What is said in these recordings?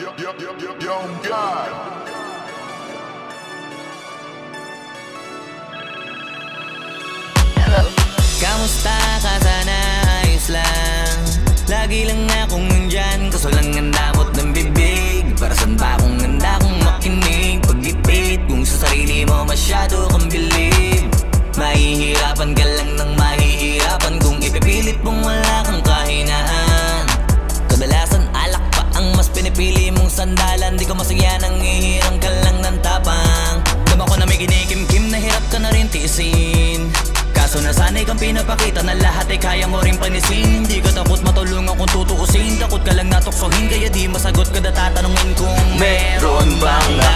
Young God. Nasanay kang pinapakita na lahat ay kaya mo rin panisin Hindi ka takot matulungan kung tutuusin. Takot ka lang natuksohin kaya di masagot ka na tatanungin kung meron bang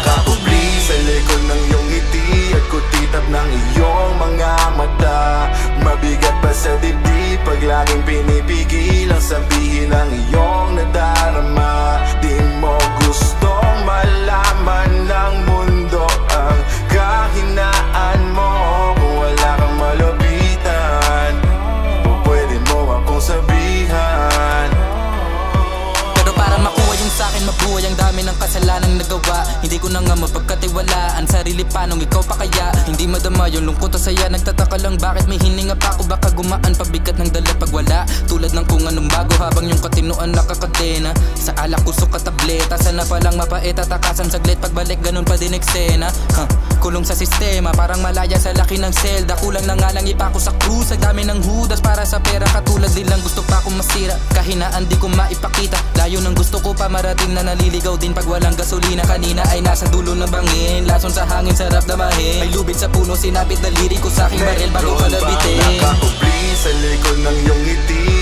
ng kasalanang nagawa Hindi ko na nga mapagkatiwalaan Sarili panong ikaw pa kaya? Hindi madama yung lungkot at saya. Nagtataka lang bakit may hininga pa ako? Baka gumaan pabigat ng dala pag wala. Tulad ng kung anong bago Habang yung katinuan nakakadena. Sa alak kusok ka tableta. Sana palang mapait at takasan saglit. Pagbalik ganun pa din eksena. Huh. Kulong sa sistema. Parang malaya sa laki ng selda. Kulang na nga lang ipako sa krus. Ang dami ng hudas para sa pera. Katulad nilang gusto pa akong masira. Kahinaan di ko maipakita. Layo ng gusto ko pa marating na naliligaw din Pag walang gasolina. Kanina ay nasa dulo ng bangin. Lason sa hangin sarap damahin May lubid sa puno sinapit na liri ko sa aking baril bago Meron palabitin bang nakakubli sa likod ng iyong ngiti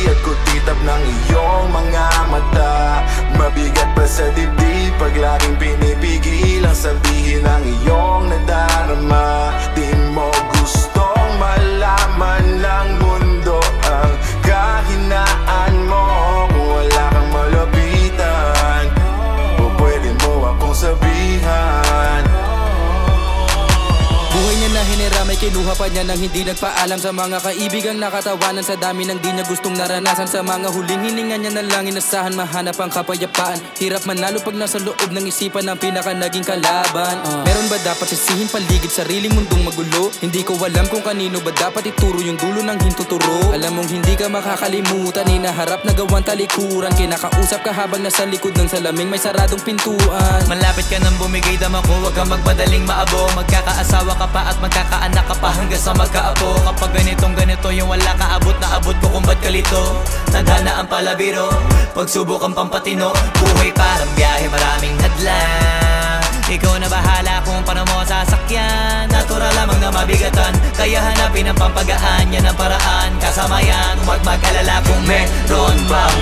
pa niya nang hindi nagpaalam Sa mga kaibigang nakatawanan Sa dami ng di niya gustong naranasan. Sa mga huling hininga niya na lang inasahan Mahanap ang kapayapaan. Hirap manalo pag nasa loob ng isipan Ng pinaka naging kalaban. Uh, Meron ba dapat sisihin paligid sariling mundong magulo? Hindi ko alam kung kanino ba dapat ituro Yung dulo ng hintuturo Alam mong hindi ka makakalimutan Inaharap na gawang talikuran. Kinakausap ka habang nasa likod ng salaming May saradong pintuan. Malapit ka nang bumigay dama ko Huwag kang magmadaling maabo. Magkakaasawa ka pa at magkakaanak ka sa magkaapo. Kapag ganitong ganito Yung wala ka abot na abot ko kung ba't kalito Nadana ang palabiro Pagsubok ang pampatino. Buhay parang biyahe maraming hadlang. Ikaw na bahala kung paano mo sasakyan. Natural lamang na mabigatan Kaya hanapin ang pampagaan. Yan ang paraan Kasama yan. Huwag mag-alala kung meron bang